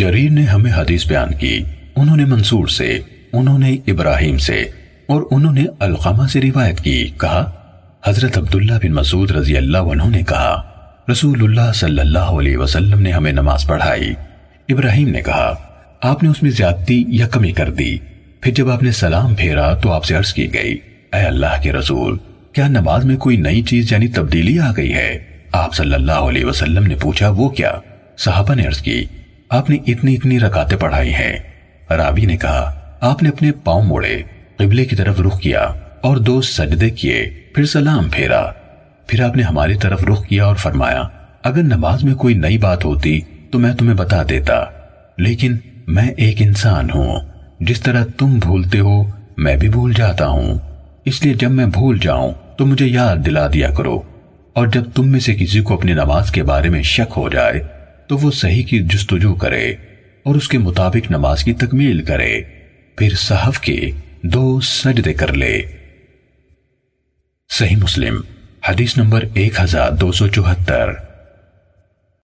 جریر نے ہمیں حدیث بیان کی۔ انہوں نے منصور سے، انہوں نے ابراہیم سے اور انہوں نے القامہ سے روایت کی۔ کہا، حضرت عبداللہ بن مسعود رضی اللہ عنہ نے کہا رسول اللہ صلی اللہ علیہ وسلم نے ہمیں نماز پڑھائی۔ ابراہیم نے کہا، آپ نے اس میں زیادتی یا کمی کر دی۔ پھر جب آپ نے سلام پھیرا تو آپ سے عرض کی گئی، اے اللہ کے رسول، کیا نماز میں کوئی نئی چیز یعنی تبدیلی آ گئی ہے؟ آپ صلی اللہ علیہ وسلم نے پوچھا، وہ کیا؟ صحابہ نے عرض کی آپ نے اتنی اتنی رکاتیں پڑھائی ہیں۔ راوی نے کہا، آپ نے اپنے پاؤں موڑے، قبلے کی طرف رخ کیا اور دو سجدے کیے، پھر سلام پھیرا۔ پھر آپ نے ہماری طرف رخ کیا اور فرمایا، اگر نماز میں کوئی نئی بات ہوتی تو میں تمہیں بتا دیتا، لیکن میں ایک انسان ہوں۔ جس طرح تم بھولتے ہو، میں بھی بھول جاتا ہوں۔ اس لیے جب میں بھول جاؤں تو مجھے یاد دلا دیا کرو۔ اور جب تم میں سے کسی کو اپنی نماز کے بارے میں شک ہو جائے تو وہ صحیح کی جستجو کرے اور اس کے مطابق نماز کی تکمیل کرے، پھر صحف کے دو سجدے کر لے۔ صحیح مسلم، حدیث نمبر ایک ہزار دو سو چوہتر۔